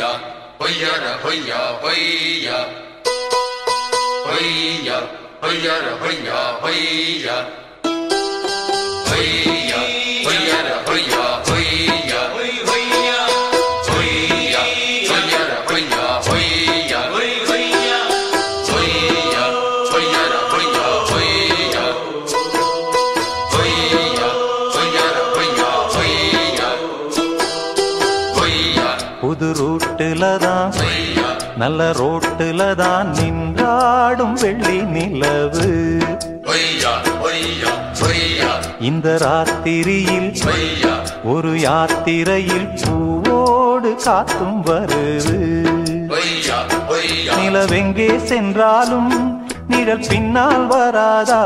呀，嘿呀的呀嘿呀，呀呀嘿呀嘿呀。嘿呀嘿呀嘿呀嘿呀 நல்ல ரோட்டுல தான் நின்றாடும் வெள்ளி நிலவு. இந்த ராத்திரியில் ஒரு யாத்திரையில் பூவோடு காத்தும் வருது. நிலவெங்கே சென்றாலும் நிழல் பின்னால் வராதா?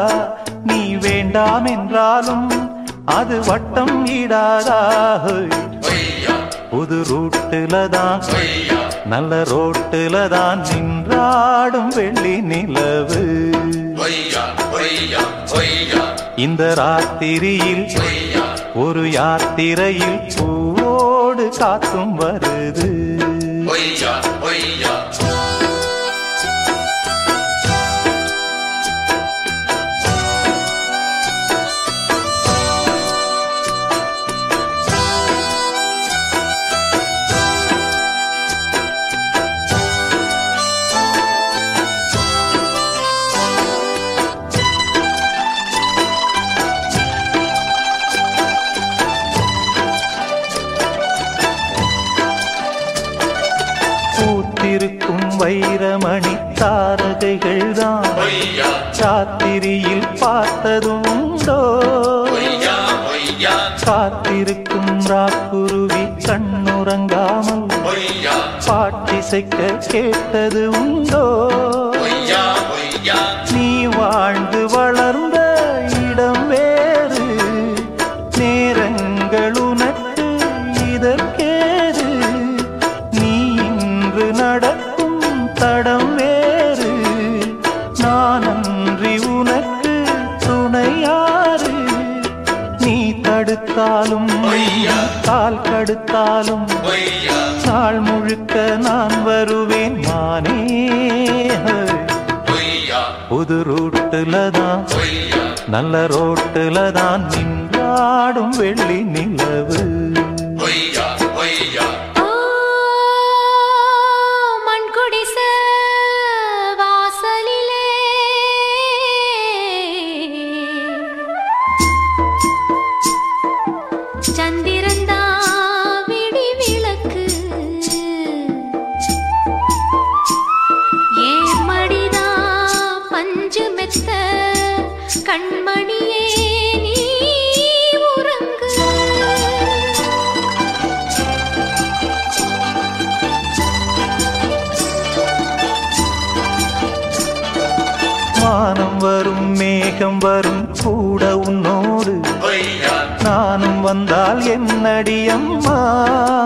நீ வேண்டாம் என்றாலும் அது வட்டம். பொய்யா. புது ரூட்டுல தான் நல்ல ரோட்டுல தான் நின்றாடும் வெள்ளி நிலவு. இந்த ராத்திரியில் ஒரு யாத்திரையில் பூவோடு காத்தும் வருது தாரகைகள் தான் பொய்யா. பொய்யா காத்திருக்கும் ராக்குருவி கண்ணுறங்காமல் பாட்டிசைக்க கேட்டது உண்டோ கால் நாள் முழுக்க நான் வருவேன் மானே. புது ரூட்டுல தான் நல்ல ரோட்டுல தான் நின்றாடும் வெள்ளி நிலவு. வந்தால் என்னடி அம்மா?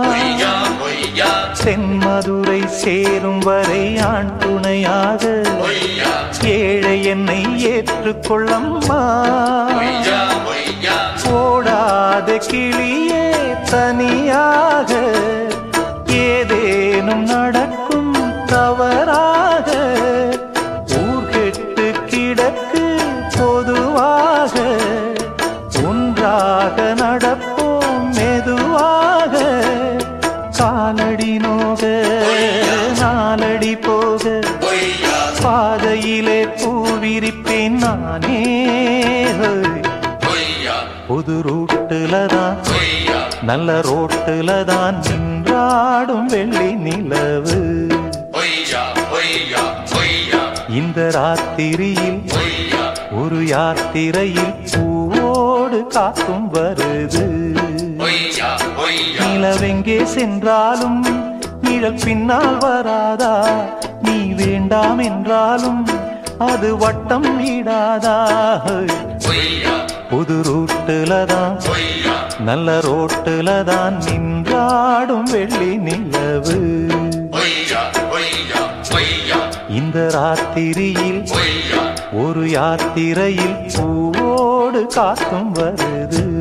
பொய்யா பொய்யா. தென்மதுரை சேரும் வரை ஆண் துணையாக ஏழை என்னை ஏற்றுக்கொள்ளம்மா. ஓடாத கிளியே தனியாக. ஏதேனும் நடக்கும் நல்ல ரோட்டுல தான் நின்றாடும் வெள்ளி நிலவு. இந்த ராத்திரியில் ஒரு யாத்திரையில் பூவோடு காத்தும் வருது. நிலவெங்கே சென்றாலும் நிழல் பின்னால் வராதா? நீ வேண்டாம் என்றாலும் அது வட்டம் பொய்யா. புது ரூட்டுல தான் நல்ல ரோட்டுல தான் நின்றாடும் வெள்ளி நிலவு. இந்த ராத்திரியில் ஒரு யாத்திரையில் பூவோடு காத்தும் வருது.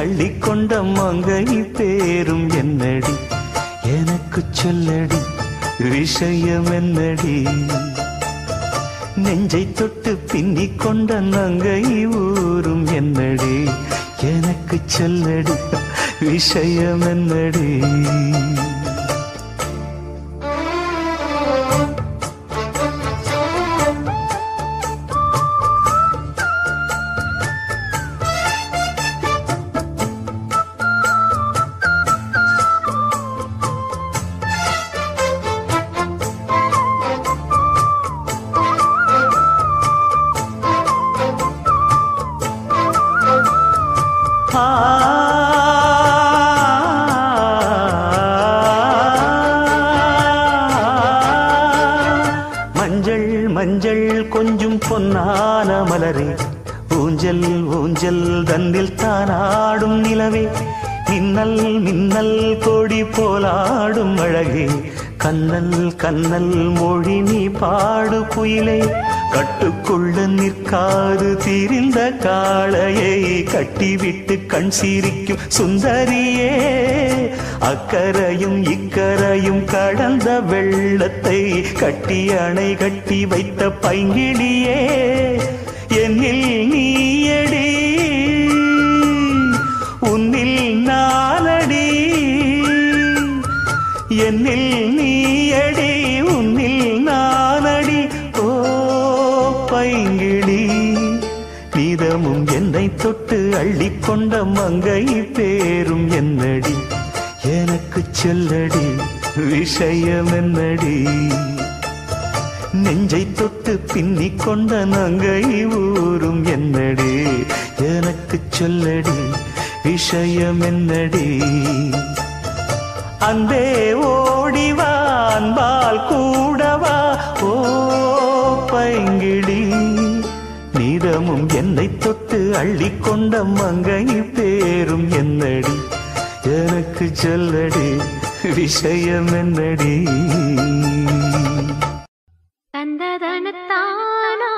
அள்ளி கொண்ட மங்கை பேரும் என்னடி? எனக்கு சொல்லடி விஷயம் என்னடி? நெஞ்சை தொட்டு பின்னி கொண்ட நங்கை ஊரும் என்னடி? எனக்கு சொல்லடி விஷயம் என்னடி? சிரிக்கும் சுந்தரியே அக்கரையும் இக்கரையும் கடந்த வெள்ளத்தை கட்டி அணை கட்டி வைத்த பைங்கிழியே அள்ளிக்கொண்ட மங்கை பேரும் என்னடி? எனக்கு சொல்லடி விஷயம் என்னடி நெஞ்சை தொட்டு பின்னிக் கொண்ட நங்கை ஊரும் என்னடி? எனக்கு சொல்லடி விஷயம் என்னடி அன்பே ஓடிவான் அள்ளிக்கொண்ட மங்கை பேரும் என்னடி? எனக்கு சொல்லடி விஷயம் என்னடி தந்ததனத்தானா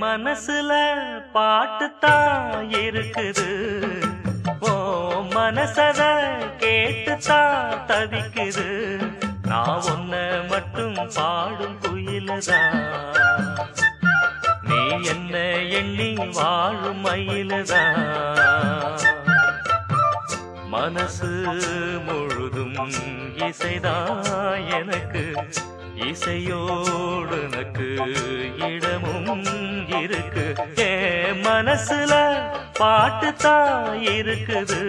மனசுல பாட்டுத்தான் இருக்குது. ஓ மனசத கேட்டுத்தான் தவிக்குது. நான் ஒன்ன மட்டும் பாடும் குயிலதான் நீ என்ன எண்ணி வாழும் மயிலதான் மனசு முழுதும் இசைதான் எனக்கு. இசையோடு எனக்கு இடமும் இருக்கு. ஏ மனசுல பாட்டுத்தான் இருக்குது.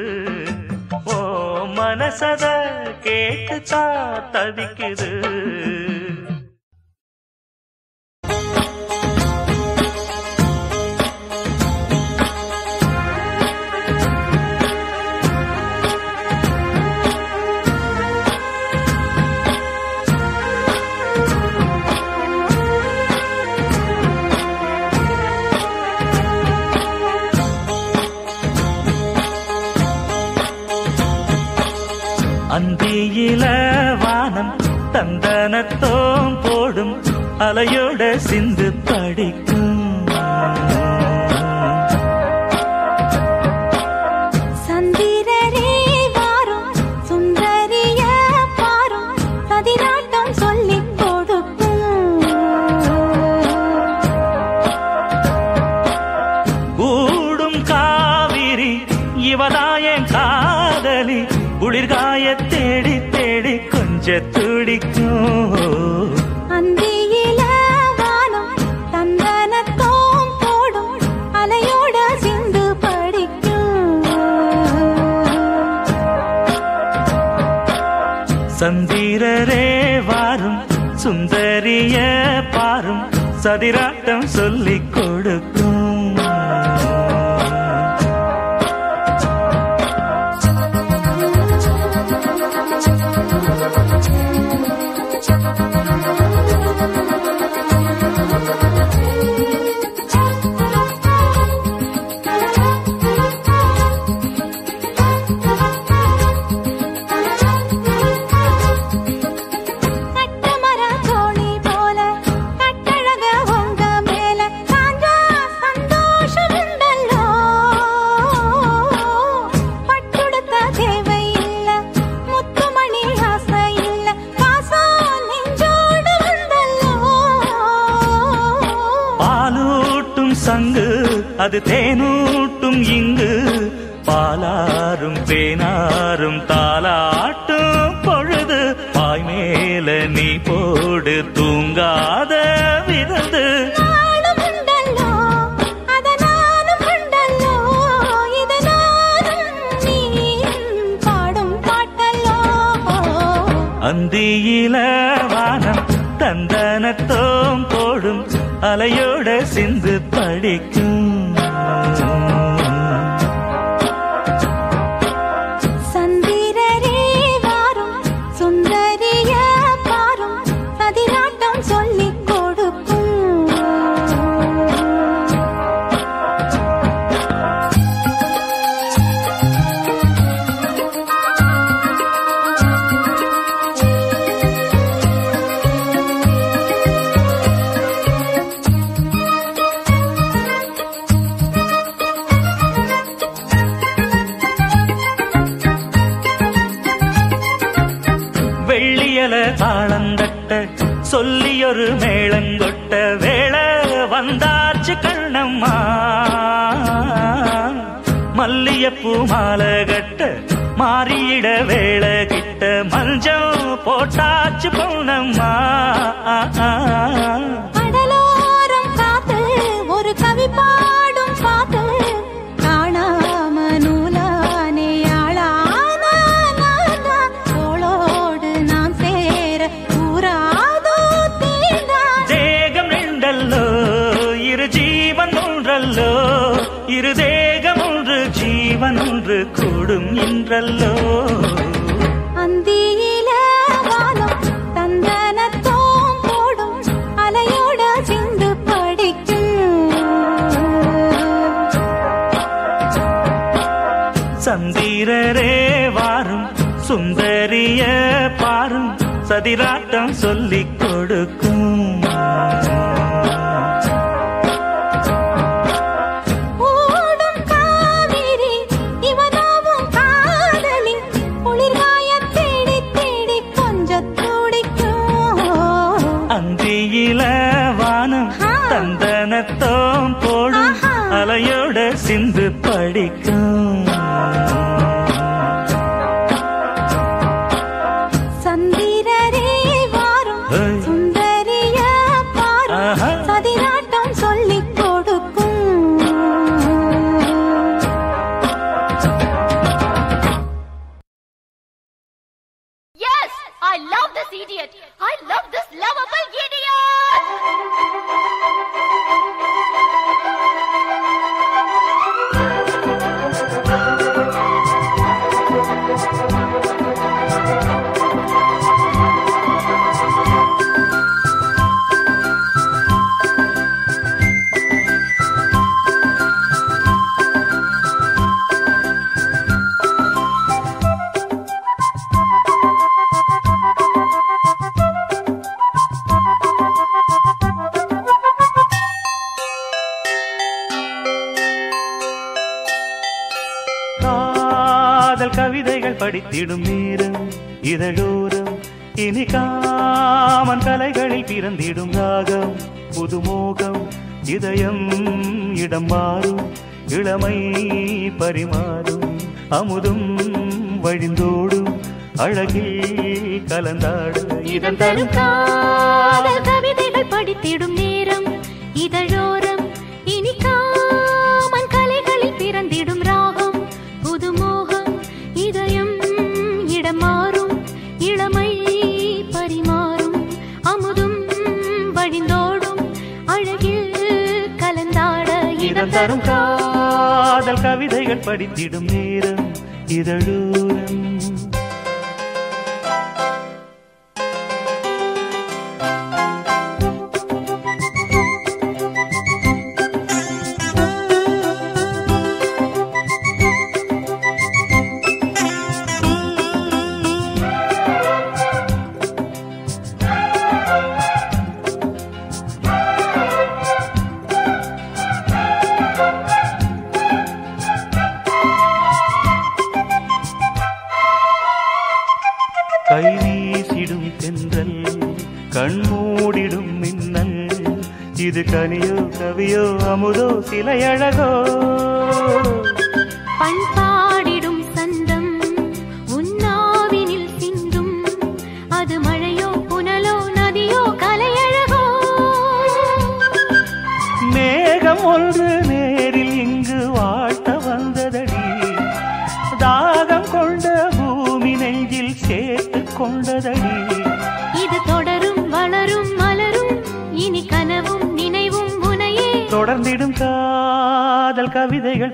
ஓ மனசத கேட்டுத்தான் தவிக்குது. அந்தியில வானம் தந்தனத்தோம் போடும் அலையோட சிந்து படிக்க சந்திரரே வாரும் சுந்தரிய பாரும் சதிராட்டம் சொல்லிக் கொடுக்கும் Thank you. தாளந்தட்ட சொல்லியொரு மேளங்கொட்ட வேளை வந்தாச்சு கண்ணம்மா. மல்லியப்பூ மாலை கட்ட மாறியிட வேளை கிட்ட மஞ்சம் போட்டாச்சு பொண்ணம்மா கூடும் இன்றல்லோ அந்தியில வானம் தந்தனத்தோம் போடும் அலையோட சிந்து படிக்கும். சந்திரரே வாரும் சுந்தரிய பாரும் சதிராட்டம் சொல்லிக் கவிதைகள் படித்திடும் நேரம் இதழோரம் இனி காமன் கலைகளில் பிறந்திடும் ராகம் புதுமோகம் இதயம் இடம் மாறும் இளமை பரிமாறும். அமுதும் வழிந்தோடும் அழகில் கலந்தாடும் இதன் தரும் கவிதைகள் படித்திடும் தரும் காதல் கவிதைகள் படித்திடும் நேரம் இதழோரம் இது கனியோ கவியோ அமுதோ சிலையழகோ பண்பா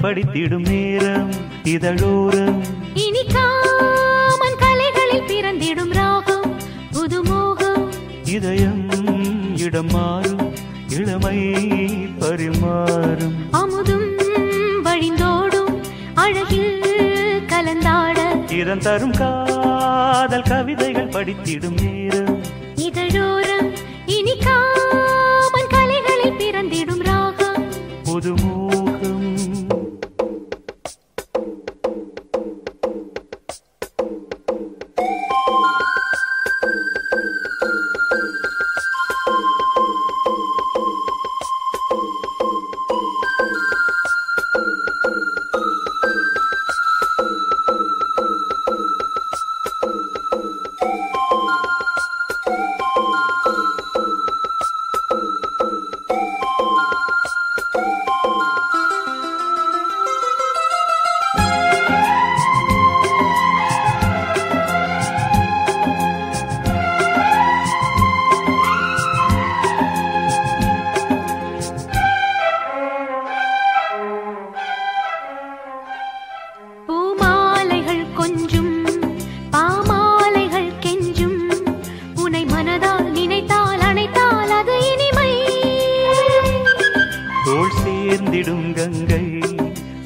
படித்திடும் நேரம் இதழோரம். இனி காமன் கலைகளில் பிறந்திடும் ராகம் புதுமோகம். இதயம் இடம் மாறும் இளமை பரிமாறும் அமுதும் வழிந்தோடும் அழகில் கலந்தாட. இதன் தரும் காதல் கவிதைகள் படித்திடும் நேரம்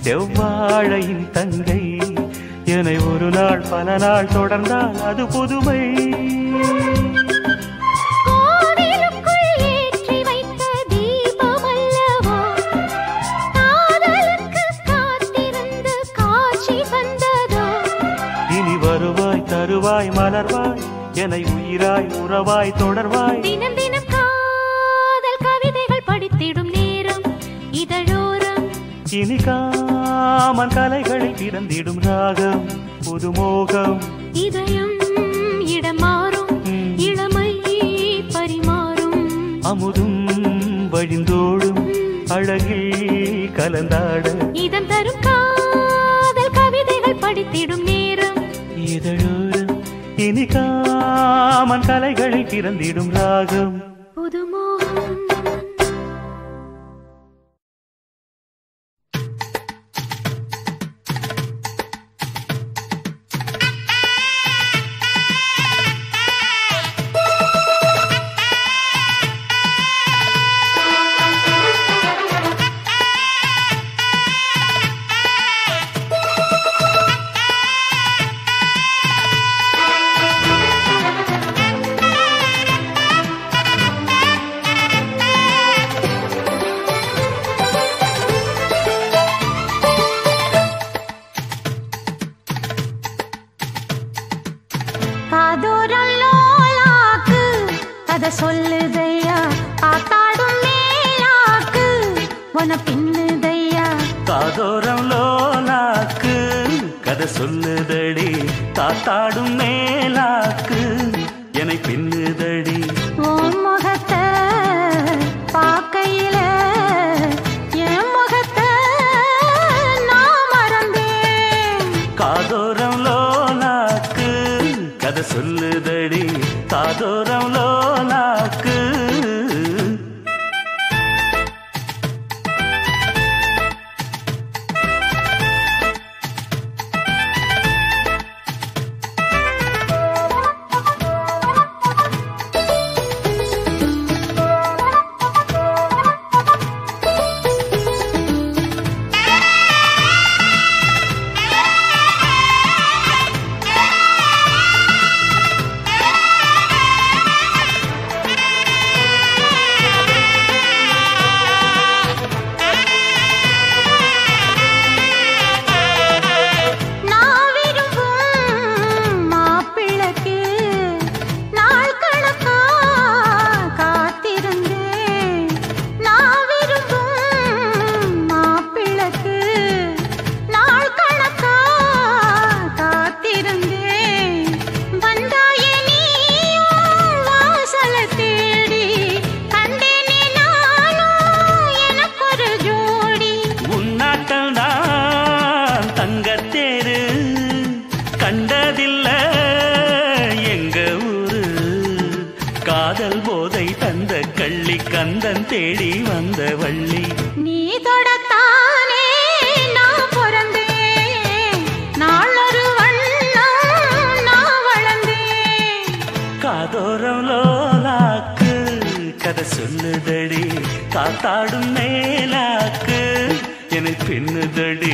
செவ்வாழையின் தங்கை. என்னை ஒரு நாள் பல நாள் தொடர்ந்தால் அது புதுமை. வருவாய் தருவாய் மலர்வாய். என்னை உயிராய் உறவாய் தொடர்வாய். தினம் தினம் காதல் கவிதைகள் படித்திடும் நேரம் இதழோரம். இனி காமன் கலைகளை திறந்திடும் ராகம் புதுமோகம். இதயம் இடமாறும் இளமை பரிமாறும். அமுதும் வழிந்தோடும் அழகில் கலந்தாட. இதன் தரும் காதல் கவிதைகள் படித்திடும் நேரம். இதழோரம் இனி காமன் கலைகளை திறந்திடும் ராகம் கதை சொல்லுதடி. தாத்தாடும் மேலாக்கு. என்னை பின்னுதடி. என்னை பெண்ணுதடி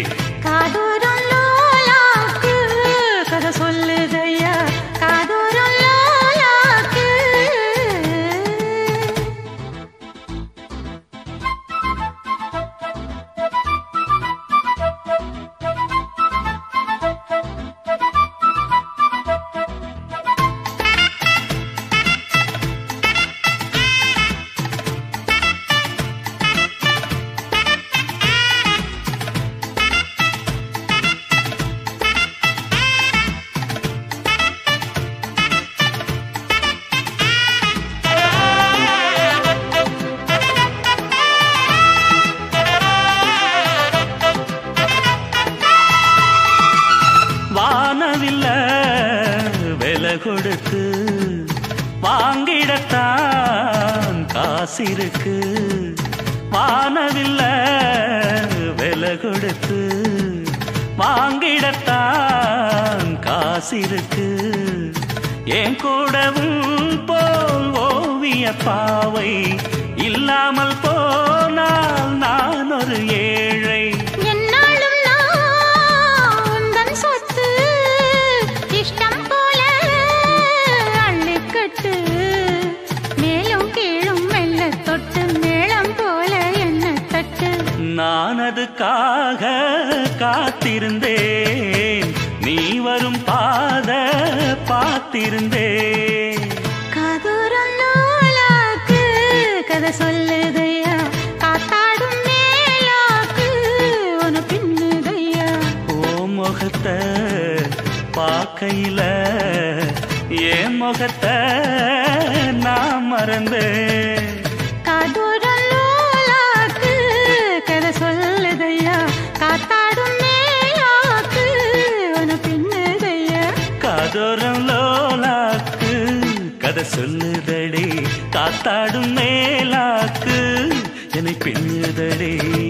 சொல்லுதடே காத்தாடும் மேலாக்கு என்னை பின்னுதடி.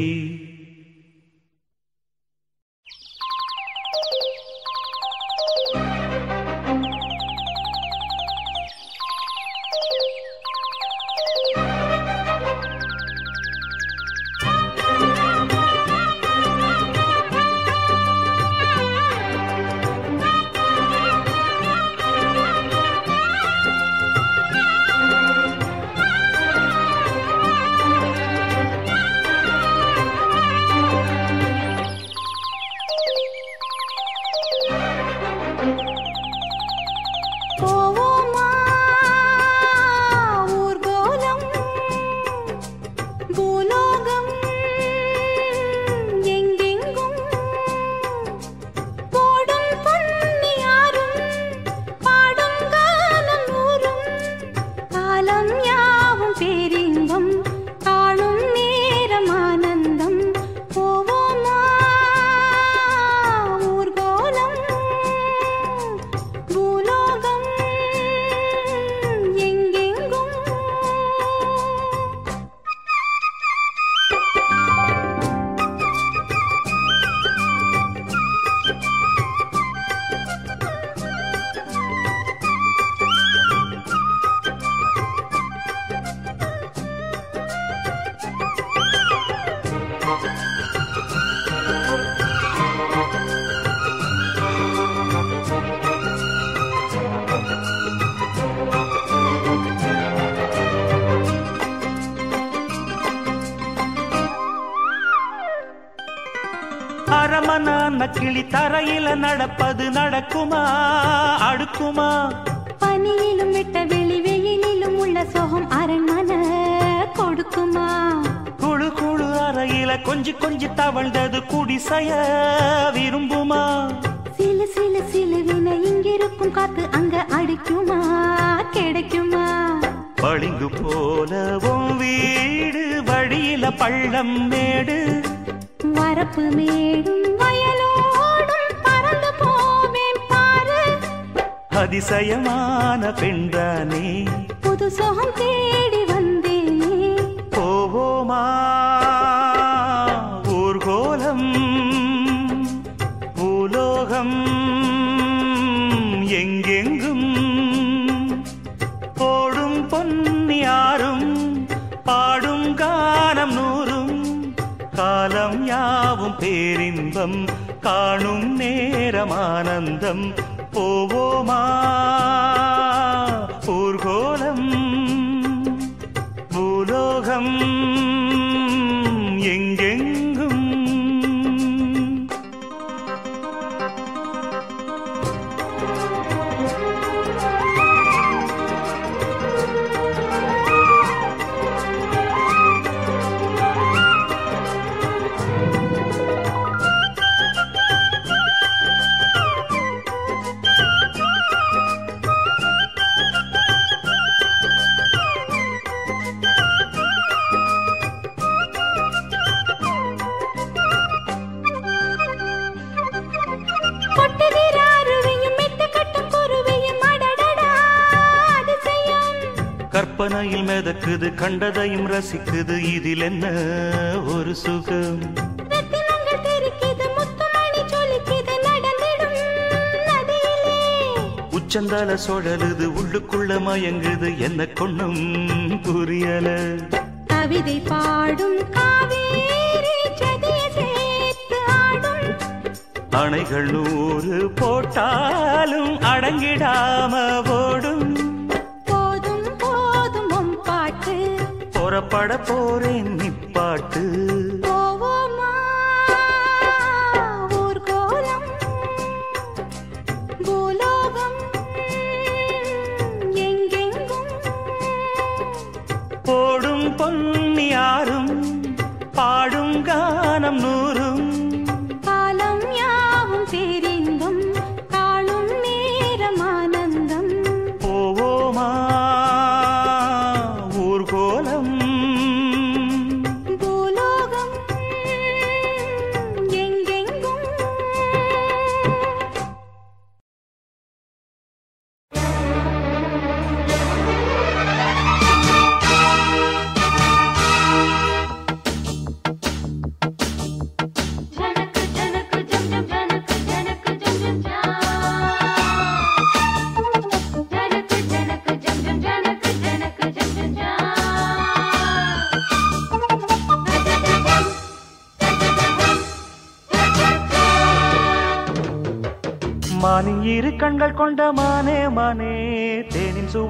கிளி தரையில நடப்பது நடக்குமா? அடுக்குமா? பனியிலும் விட்ட வெளி வெயிலிலும் உள்ள சோகம் அரண்மனை கொடுக்குமா? குழு குழு அறையில கொஞ்சி கொஞ்சி தவழ்ந்தது குடிசைய விரும்புமா? சிலு சிலு சிலுவின இங்கிருக்கும் காத்து அங்க அடிக்குமா? கிடைக்குமா? பளிங்கு போலவும் வீடு வழியில பள்ளம் மேடு. வரப்பு மேடும் அதிசயமான பெண்தானே புது சோகம் தேடி வந்தேனே. போவோமா ஊர்கோலம் பூலோகம் எங்கெங்கும் போடும் பொன்னியாரும் பாடும் கானம் நூறும் காலம் யாவும் பேரின்பம் காணும் நேரம் ஆனந்தம் போவோமா கற்பனையில் மிதக்குது கண்டதையும் ரசிக்குது. இதில் என்ன ஒரு சுகம்? உச்சந்தால சுழலுது உள்ளுக்குள்ள மயங்குது. என்ன கொண்ணும் புரியல. கவிதை பாடும் அணைகள் நூறு போட்டாலும் அடங்கிடாம புறப்பட போறேன் நிப்பாட்டு.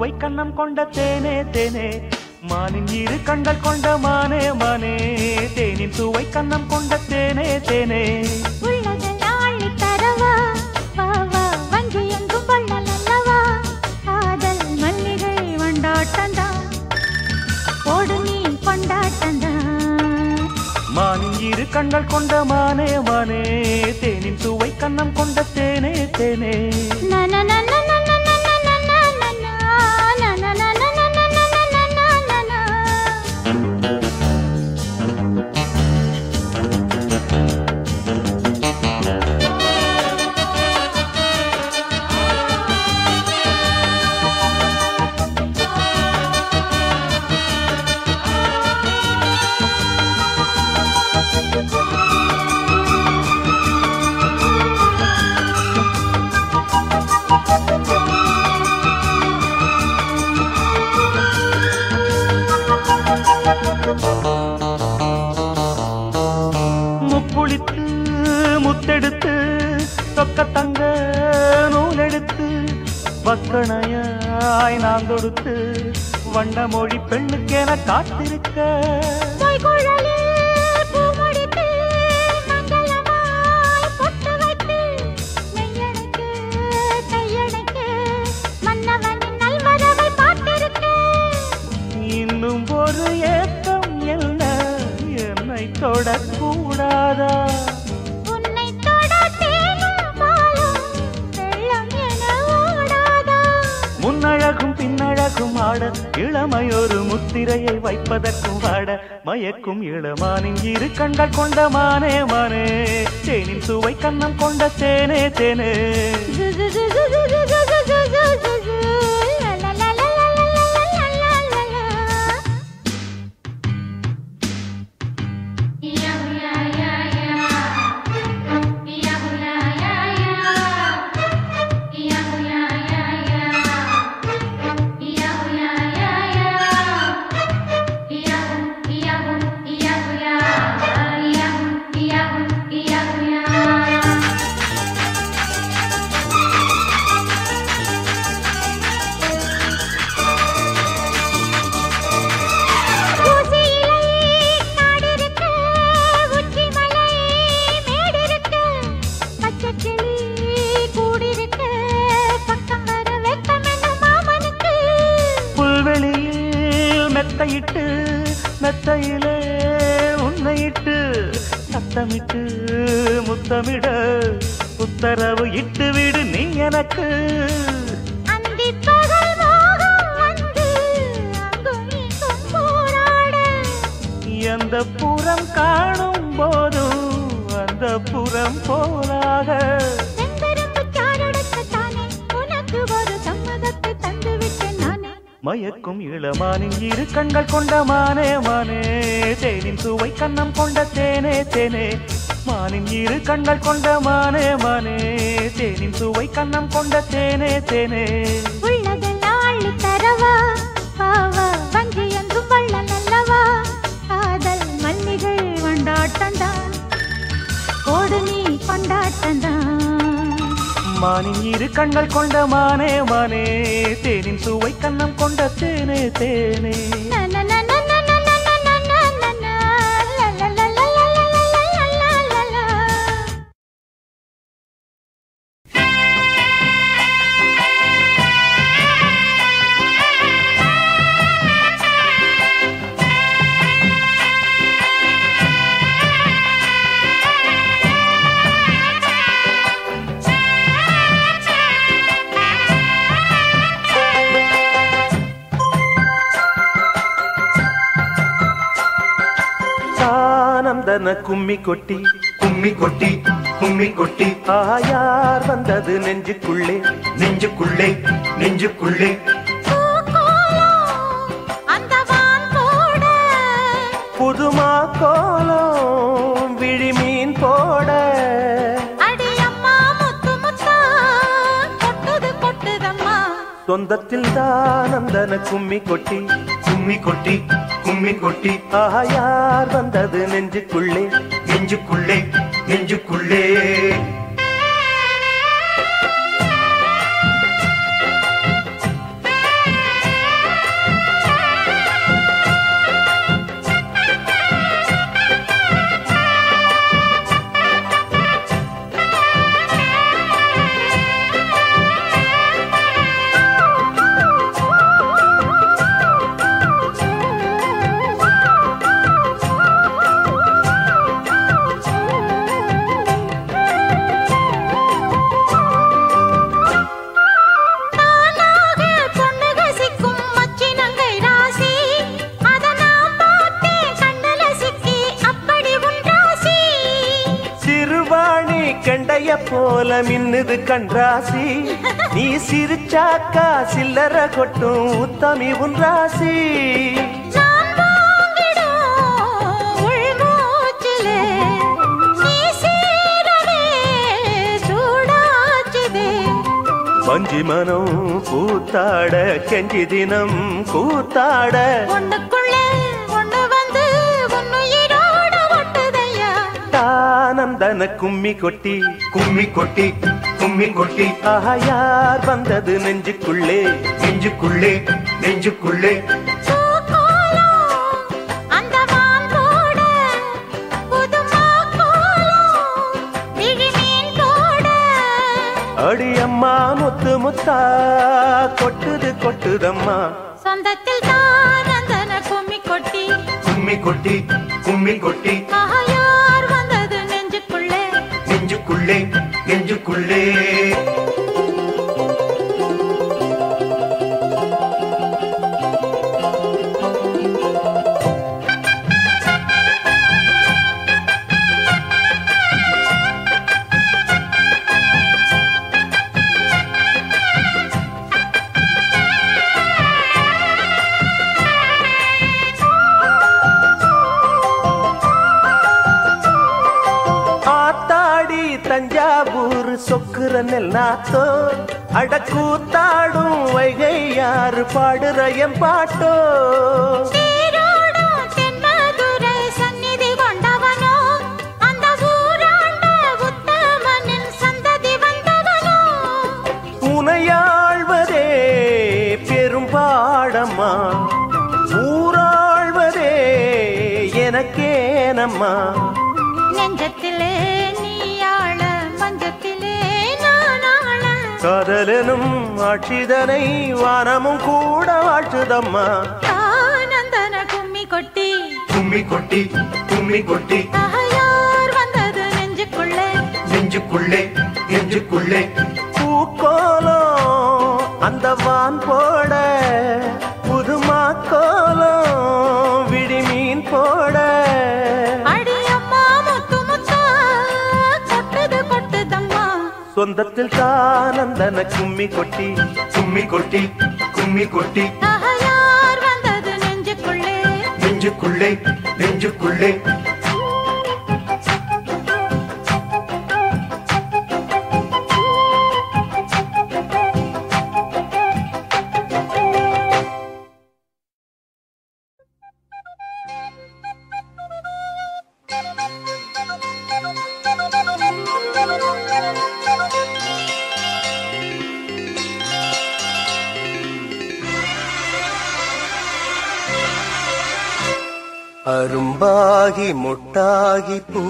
பொய்க்கண்ணம் கொண்ட தேனே தேனே. மானின் இரு கண்கள் கொண்ட மானே மானே. தேனின் சுவை கண்ணம் கொண்ட தேனே தேனே. மானின் இரு கண்கள் கொண்ட மானே மானே. தேனின் சுவை கண்ணம் கொண்ட தேனே தேனே. மயக்கும் இளமானின் இரு கண்கள் கொண்ட மானே மானே. தேனின் சுவை கண்ணம் கொண்ட தேனே தேனே. anaconda. கும்மி கொட்டி கும்மி கொட்டி கும்மி கொட்டி ஆயார் வந்தது நெஞ்சுக்குள்ளே? நெஞ்சுக்குள்ளே நெஞ்சுக்குள்ளே. புதுமா கோலம் விழி மீன் போட. சொந்தத்தில் தான் அந்தன கும்மி கொட்டி கும்மி கொட்டி கும்மி கொட்டி. ஆஹா யார் வந்தது நெஞ்சுக்குள்ளே? நெஞ்சுக்குள்ளே நெஞ்சுக்குள்ளே. கண்ராசி நீ சிரிச்சாக்கா சில்லற கொட்டும் உத்தமி உன் ராசி வஞ்சி மனம் கூத்தாட கெஞ்சி தினம் கூத்தாட. ஒட்டுதையா தானந்தன கும்மி கொட்டி கும்மி கொட்டி. கும்மி கொட்டி. ஆஹா யார் வந்தது நெஞ்சுக்குள்ளே? நெஞ்சுக்குள்ளே நெஞ்சுக்குள்ளே. அந்த அடியம்மா முத்து முத்தா கொட்டுது கொட்டுதம்மா. சொந்தத்தில் தான் அந்தன கும்மி கொட்டி. கும்மி கொட்டி கும்மி கொட்டி. யார் வந்தது நெஞ்சுக்குள்ளே? நெஞ்சுக்குள்ளே. நெஞ்சுக்குள்ளே. நாத்தோ அடக்கூத்தாடும் வைகை யாரு பாடுற என் பாட்டோ? உனையாழ்வதே பெரும்பாடம்மா ஊராழ்வதே எனக்கேனம்மா. காதலனும் ஆட்சிதனை வானமும் கூட வாழ்த்துதம்மா ஆனந்தன கும்மி கொட்டி. கும்மி கொட்டி கும்மி கொட்டி. யார் வந்தது நெஞ்சுக்குள்ளே. நெஞ்சுக்குள்ளே நெஞ்சுக்குள்ளே. பூக்கோலம் அந்த வான் போட சொந்தத்தில் தானந்தன கும்மி கொட்டி கும்மி கொட்டி கும்மி கொட்டி. நெஞ்சுக்குள்ளே? நெஞ்சுக்குள்ளே நெஞ்சுக்குள்ளே. முட்டாகி பூவாகி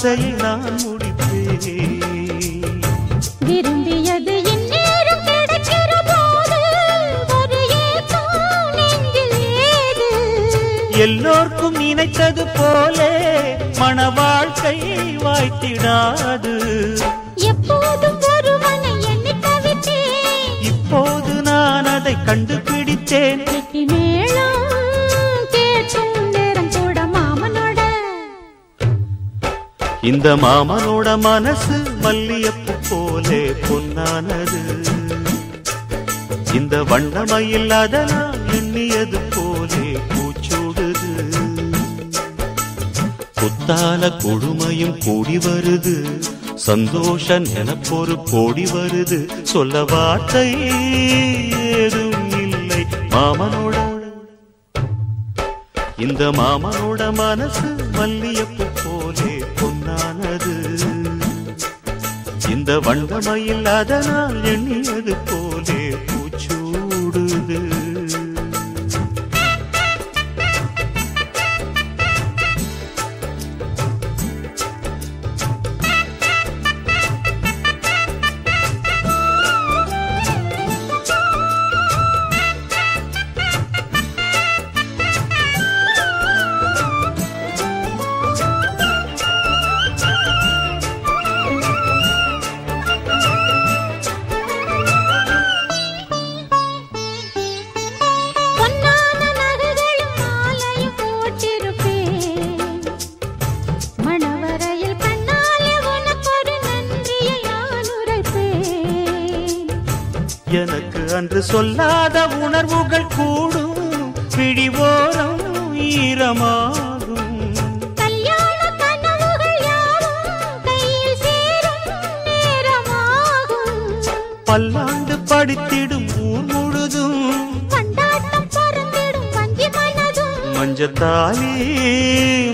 ஆசையினால் உட மனசு மல்லியப்பு போலே பொன்னானது. இந்த வண்ணமையில் அதனால் எண்ணியது போலே பூச்சூடுது. குத்தால கொடுமையும் கூடி வருது. சந்தோஷ நினப்பொரு கோடி வருது. சொல்ல வார்த்தை ஏதும் இல்லை. மாமனோட இந்த மாமனோட மனசு மல்லி இந்த வண்டமையில் அதனால் எண்ணியது போலே பூச்சூடுது சொல்லாத உணர்வுகள் கூடும் பிடிவோரம் ஈரமாகும். பல்லாண்டு படித்திடும் ஊர் முழுதும் மஞ்சத்தாலி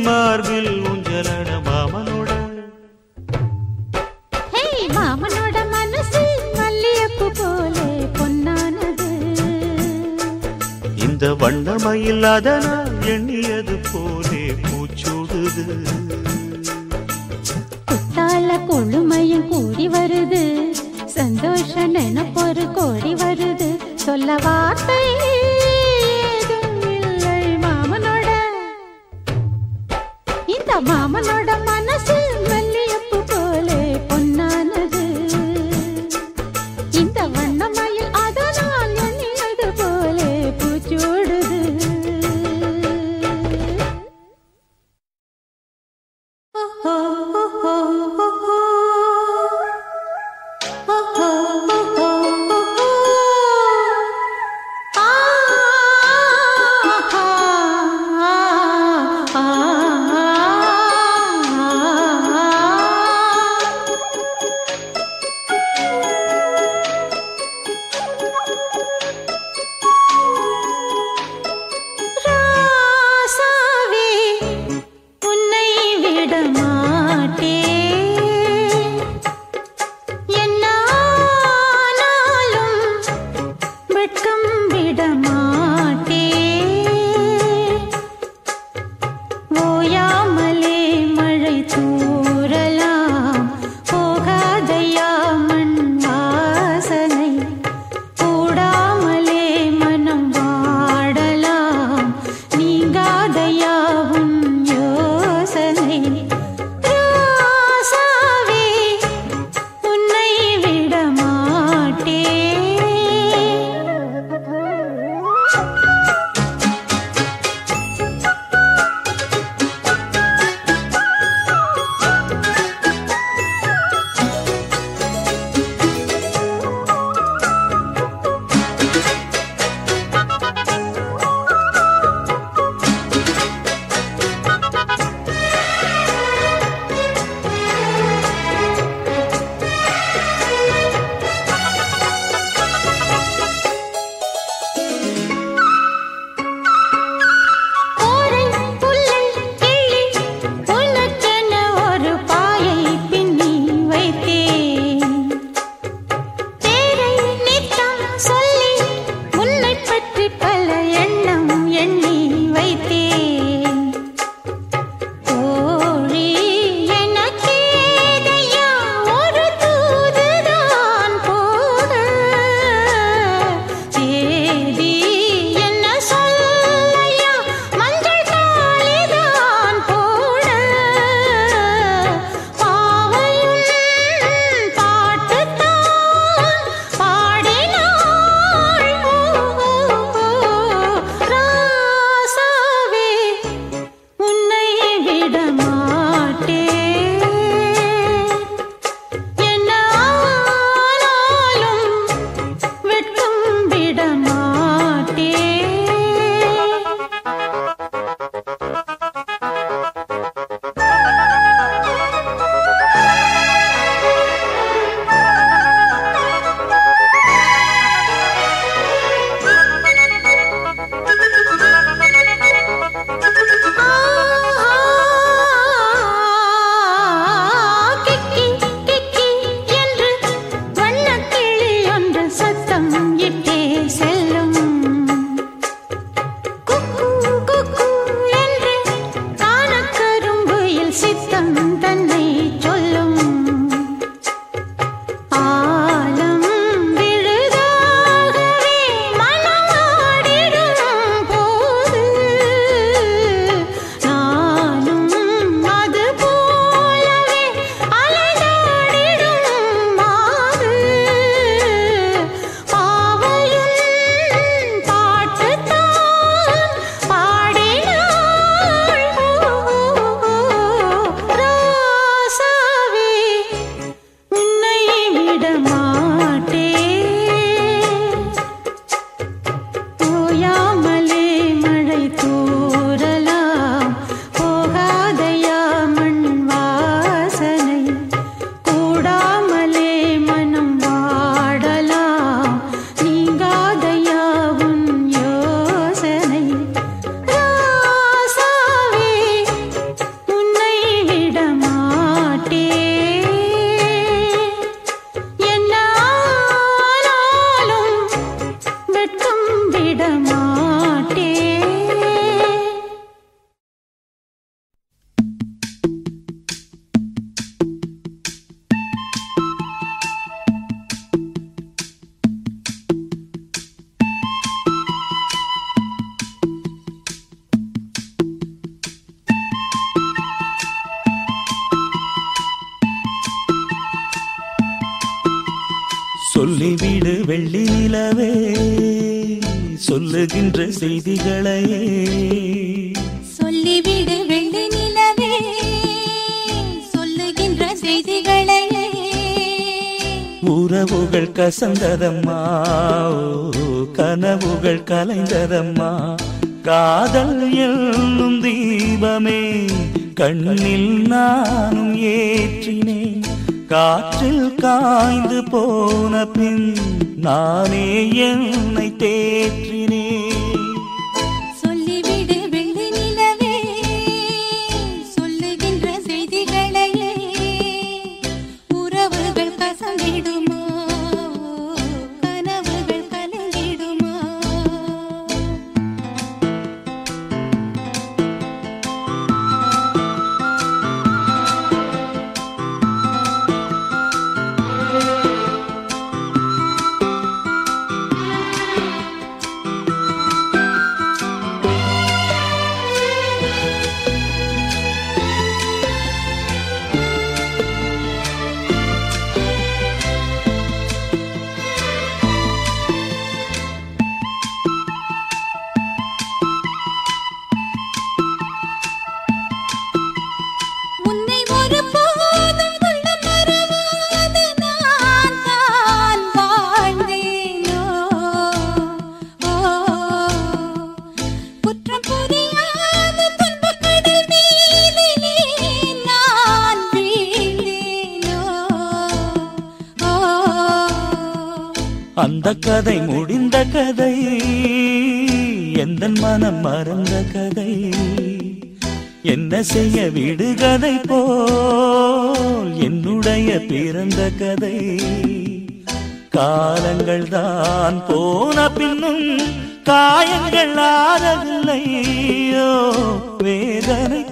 மார்பில் ಸದನ கசந்ததம்மா கனவுகள் கலைந்ததம்மா. காதல் என்னும் தீபமே கண்ணில் நானும் ஏற்றினேன். காற்றில் காய்ந்து போன பின் நானே கதை முடிந்த கதை எந்த மனம் மறந்த கதை. என்ன செய்ய விடு கதை போல் என்னுடைய பிறந்த கதை. காலங்கள் தான் போன பின்னும் காயங்கள் ஆறவில்லையோ வேதனை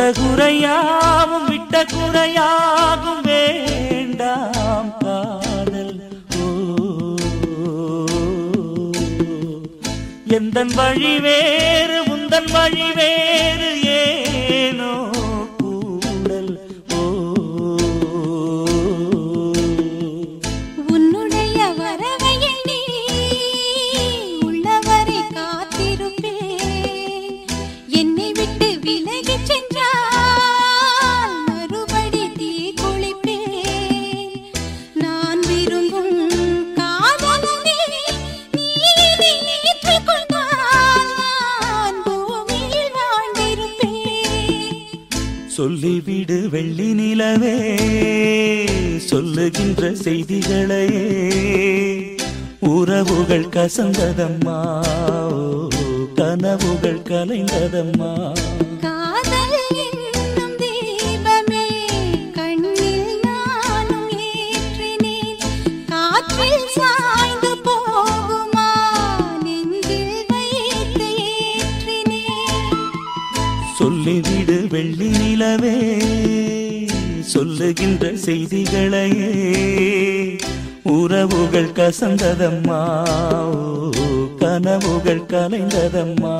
தொட்ட குறையாவும் விட்ட குறையாகும் வேண்டாம் காதல். ஓ. எந்தன் வழி வேறு உந்தன் வழி வேறு சொல்லிவிடு வெள்ளி நிலவே சொல்லுகின்ற செய்திகளையே. உறவுகள் கசந்ததம்மா கனவுகள் கலைந்ததம்மா. சொல்லுகின்ற செய்திகளையே. உறவுகள் கசந்ததம்மா கனவுகள் கலைந்ததம்மா.